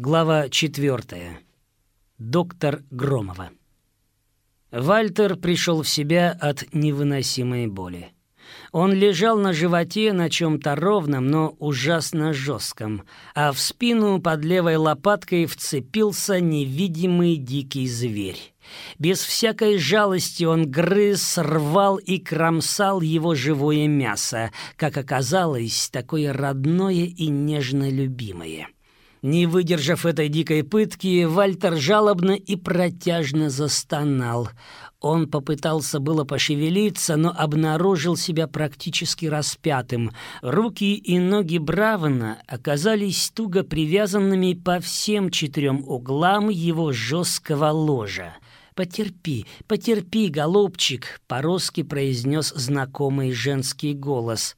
Глава четвертая. Доктор Громова. Вальтер пришел в себя от невыносимой боли. Он лежал на животе на чем-то ровном, но ужасно жестком, а в спину под левой лопаткой вцепился невидимый дикий зверь. Без всякой жалости он грыз, рвал и кромсал его живое мясо, как оказалось, такое родное и нежно любимое. Не выдержав этой дикой пытки, Вальтер жалобно и протяжно застонал. Он попытался было пошевелиться, но обнаружил себя практически распятым. Руки и ноги Бравана оказались туго привязанными по всем четырем углам его жесткого ложа. «Потерпи, потерпи, голубчик», — по-русски произнес знакомый женский голос.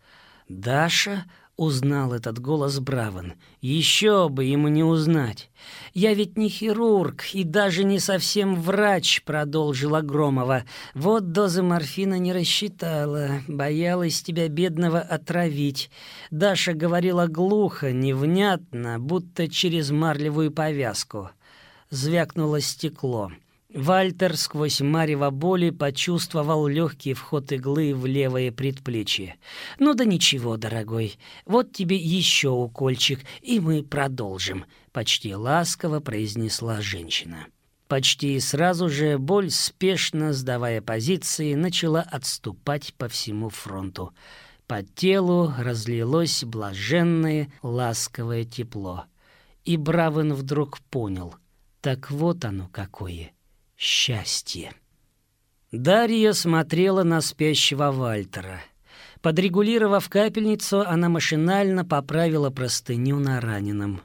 «Даша?» Узнал этот голос Браван. Еще бы ему не узнать. «Я ведь не хирург и даже не совсем врач», — продолжила Громова. «Вот дозы морфина не рассчитала, боялась тебя, бедного, отравить». Даша говорила глухо, невнятно, будто через марлевую повязку. Звякнуло стекло. Вальтер сквозь марево боли почувствовал легкий вход иглы в левое предплечье. «Ну да ничего, дорогой, вот тебе еще укольчик, и мы продолжим», — почти ласково произнесла женщина. Почти сразу же боль, спешно сдавая позиции, начала отступать по всему фронту. По телу разлилось блаженное, ласковое тепло. И Бравен вдруг понял, так вот оно какое — счастье. Дарья смотрела на спящего Вальтера. Подрегулировав капельницу, она машинально поправила простыню на раненом.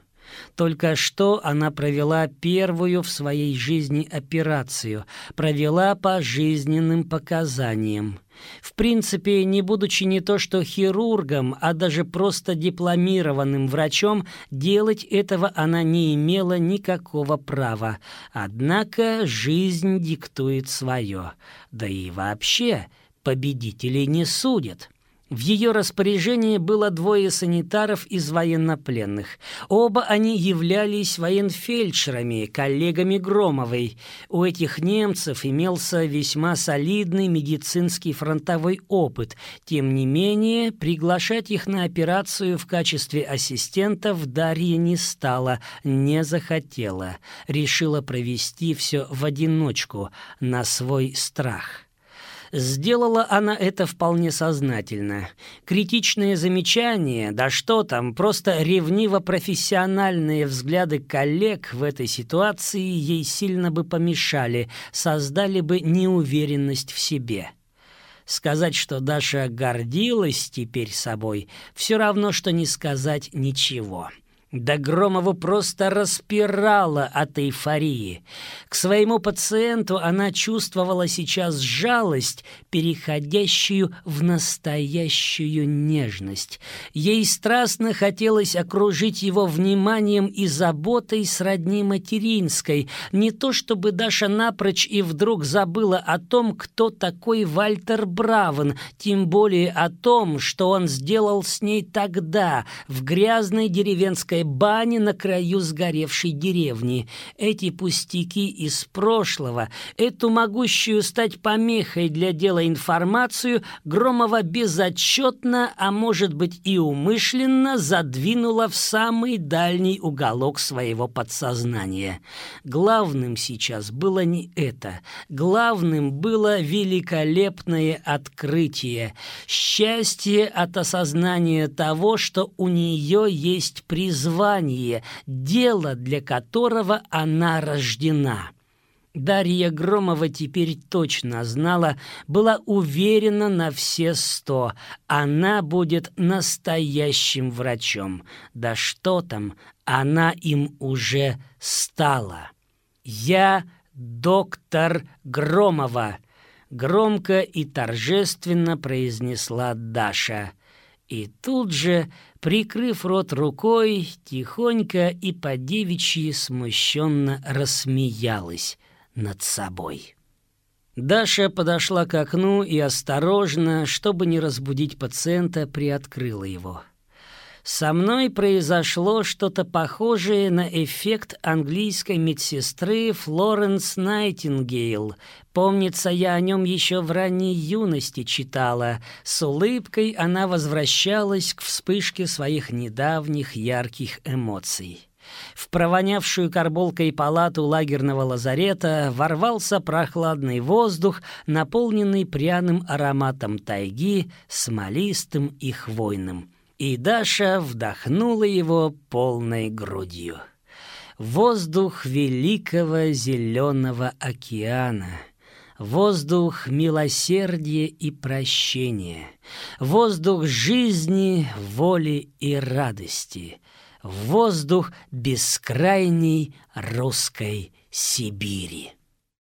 Только что она провела первую в своей жизни операцию, провела по жизненным показаниям. В принципе, не будучи не то что хирургом, а даже просто дипломированным врачом, делать этого она не имела никакого права. Однако жизнь диктует свое. Да и вообще, победителей не судят. В ее распоряжении было двое санитаров из военнопленных. Оба они являлись военфельдшерами, коллегами Громовой. У этих немцев имелся весьма солидный медицинский фронтовой опыт. Тем не менее, приглашать их на операцию в качестве ассистентов Дарья не стала, не захотела. Решила провести все в одиночку, на свой страх. Сделала она это вполне сознательно. Критичные замечания, да что там, просто ревниво-профессиональные взгляды коллег в этой ситуации ей сильно бы помешали, создали бы неуверенность в себе. Сказать, что Даша гордилась теперь собой, все равно, что не сказать ничего. Да Громову просто распирала от эйфории. К своему пациенту она чувствовала сейчас жалость, переходящую в настоящую нежность. Ей страстно хотелось окружить его вниманием и заботой сродни материнской. Не то чтобы Даша напрочь и вдруг забыла о том, кто такой Вальтер Бравен, тем более о том, что он сделал с ней тогда, в грязной деревенской бане на краю сгоревшей деревни. Эти пустяки из прошлого, эту могущую стать помехой для дела информацию Громова безотчетно, а может быть и умышленно задвинула в самый дальний уголок своего подсознания. Главным сейчас было не это. Главным было великолепное открытие. Счастье от осознания того, что у нее есть призвание призвание, дело, для которого она рождена. Дарья Громова теперь точно знала, была уверена на все сто. Она будет настоящим врачом. Да что там, она им уже стала. «Я доктор Громова», — громко и торжественно произнесла Даша. И тут же прикрыв рот рукой, тихонько и по-девичьи смущенно рассмеялась над собой. Даша подошла к окну и осторожно, чтобы не разбудить пациента, приоткрыла его. Со мной произошло что-то похожее на эффект английской медсестры Флоренс Найтингейл. Помнится, я о нем еще в ранней юности читала. С улыбкой она возвращалась к вспышке своих недавних ярких эмоций. В провонявшую карболкой палату лагерного лазарета ворвался прохладный воздух, наполненный пряным ароматом тайги, смолистым и хвойным и Даша вдохнула его полной грудью. Воздух великого зеленого океана, воздух милосердия и прощения, воздух жизни, воли и радости, воздух бескрайней русской Сибири.